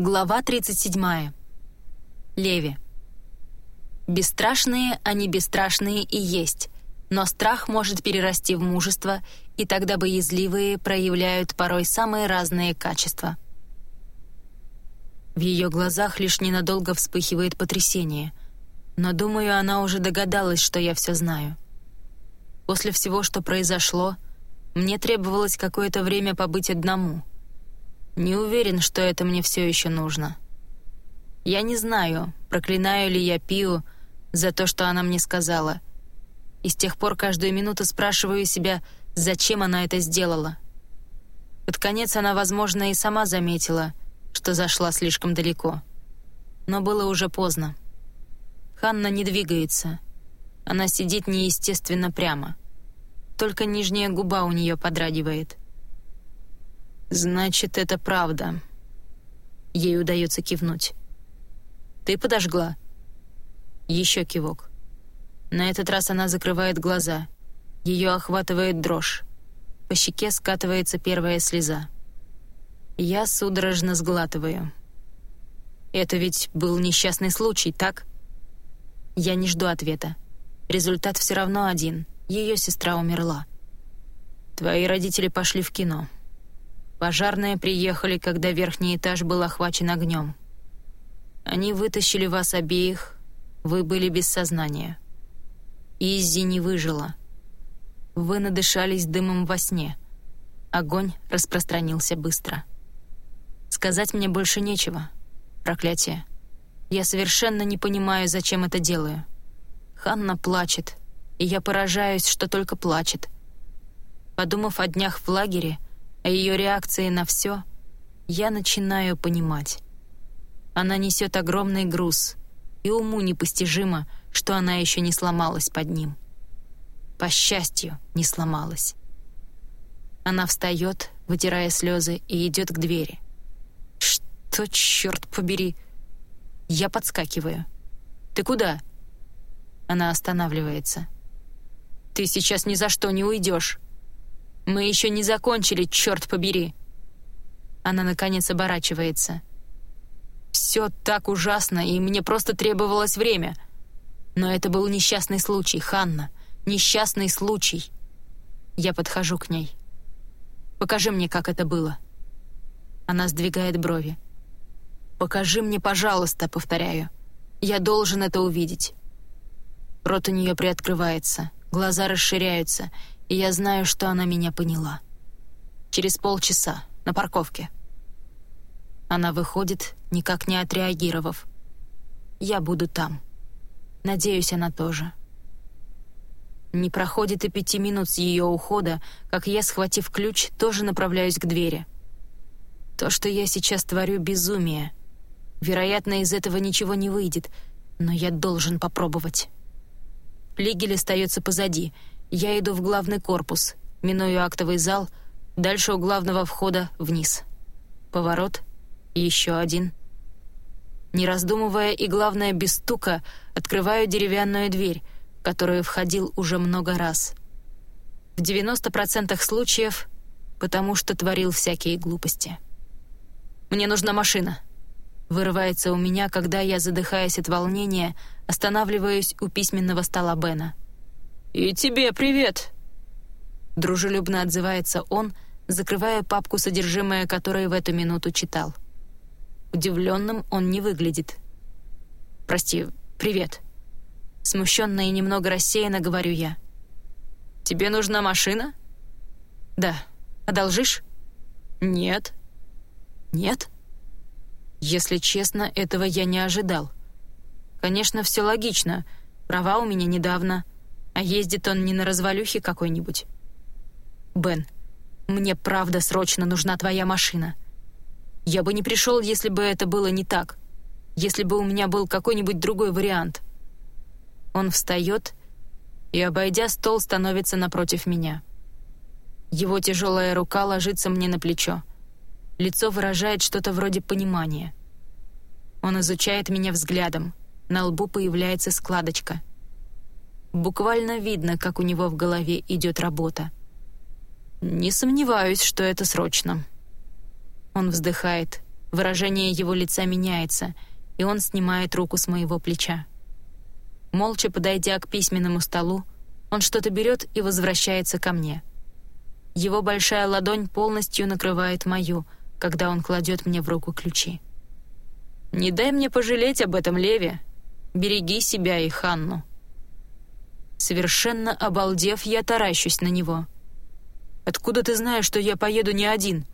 Глава 37. Леви. Бесстрашные они бесстрашные и есть, но страх может перерасти в мужество, и тогда боязливые проявляют порой самые разные качества. В ее глазах лишь ненадолго вспыхивает потрясение, но, думаю, она уже догадалась, что я все знаю. После всего, что произошло, мне требовалось какое-то время побыть одному — не уверен, что это мне все еще нужно. Я не знаю, проклинаю ли я Пиу за то, что она мне сказала. И с тех пор каждую минуту спрашиваю себя, зачем она это сделала. Под конец она, возможно, и сама заметила, что зашла слишком далеко. Но было уже поздно. Ханна не двигается. Она сидит неестественно прямо. Только нижняя губа у нее подрагивает. «Значит, это правда». Ей удается кивнуть. «Ты подожгла?» Еще кивок. На этот раз она закрывает глаза. Ее охватывает дрожь. По щеке скатывается первая слеза. Я судорожно сглатываю. «Это ведь был несчастный случай, так?» Я не жду ответа. Результат все равно один. Ее сестра умерла. Твои родители пошли в кино. Пожарные приехали, когда верхний этаж был охвачен огнем. Они вытащили вас обеих, вы были без сознания. Изи не выжила. Вы надышались дымом во сне. Огонь распространился быстро. Сказать мне больше нечего. Проклятие. Я совершенно не понимаю, зачем это делаю. Ханна плачет, и я поражаюсь, что только плачет. Подумав о днях в лагере, о ее реакции на все, я начинаю понимать. Она несет огромный груз, и уму непостижимо, что она еще не сломалась под ним. По счастью, не сломалась. Она встает, вытирая слезы, и идет к двери. «Что, черт побери?» Я подскакиваю. «Ты куда?» Она останавливается. «Ты сейчас ни за что не уйдешь. Мы еще не закончили, черт побери!» Она, наконец, оборачивается. «Все так ужасно, и мне просто требовалось время. Но это был несчастный случай, Ханна. Несчастный случай!» Я подхожу к ней. «Покажи мне, как это было». Она сдвигает брови. «Покажи мне, пожалуйста», — повторяю. «Я должен это увидеть». Рот у нее приоткрывается, глаза расширяются, и я знаю, что она меня поняла. Через полчаса, на парковке. Она выходит, никак не отреагировав. Я буду там. Надеюсь, она тоже. Не проходит и пяти минут с ее ухода, как я, схватив ключ, тоже направляюсь к двери. То, что я сейчас творю, безумие. Вероятно, из этого ничего не выйдет, но я должен попробовать. Флигель остается позади — я иду в главный корпус, миную актовый зал, дальше у главного входа вниз. Поворот, еще один. Не раздумывая и, главное, без стука, открываю деревянную дверь, которую входил уже много раз. В 90% случаев потому что творил всякие глупости. «Мне нужна машина», — вырывается у меня, когда я, задыхаясь от волнения, останавливаюсь у письменного стола Бена — «И тебе привет!» Дружелюбно отзывается он, закрывая папку, содержимое которой в эту минуту читал. Удивленным он не выглядит. «Прости, привет». Смущенно и немного рассеянно говорю я. «Тебе нужна машина?» «Да. Одолжишь?» «Нет». «Нет?» Если честно, этого я не ожидал. Конечно, все логично. Права у меня недавно — а ездит он не на развалюхе какой-нибудь. «Бен, мне правда срочно нужна твоя машина. Я бы не пришел, если бы это было не так. Если бы у меня был какой-нибудь другой вариант». Он встает и, обойдя стол, становится напротив меня. Его тяжелая рука ложится мне на плечо. Лицо выражает что-то вроде понимания. Он изучает меня взглядом. На лбу появляется складочка — Буквально видно, как у него в голове идет работа. «Не сомневаюсь, что это срочно». Он вздыхает. Выражение его лица меняется, и он снимает руку с моего плеча. Молча подойдя к письменному столу, он что-то берет и возвращается ко мне. Его большая ладонь полностью накрывает мою, когда он кладет мне в руку ключи. «Не дай мне пожалеть об этом, Леви. Береги себя и Ханну». Совершенно обалдев, я таращусь на него. «Откуда ты знаешь, что я поеду не один?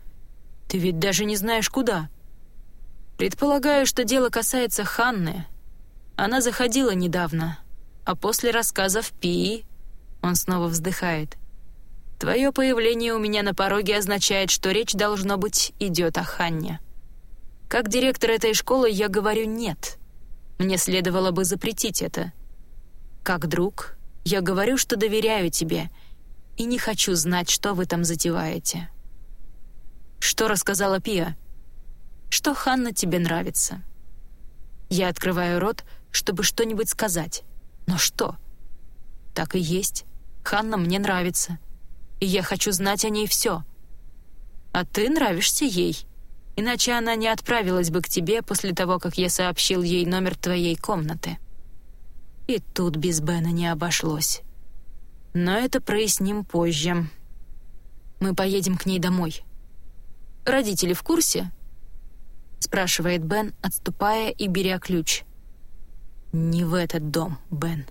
Ты ведь даже не знаешь, куда». «Предполагаю, что дело касается Ханны. Она заходила недавно, а после рассказов Пии...» Он снова вздыхает. «Твое появление у меня на пороге означает, что речь, должно быть, идет о Ханне. Как директор этой школы я говорю «нет». Мне следовало бы запретить это. Как друг, я говорю, что доверяю тебе и не хочу знать, что вы там затеваете. Что рассказала Пия? Что Ханна тебе нравится. Я открываю рот, чтобы что-нибудь сказать. Но что? Так и есть. Ханна мне нравится. И я хочу знать о ней все. А ты нравишься ей. Иначе она не отправилась бы к тебе после того, как я сообщил ей номер твоей комнаты. И тут без Бена не обошлось. Но это проясним позже. Мы поедем к ней домой. Родители в курсе? Спрашивает Бен, отступая и беря ключ. Не в этот дом, Бен.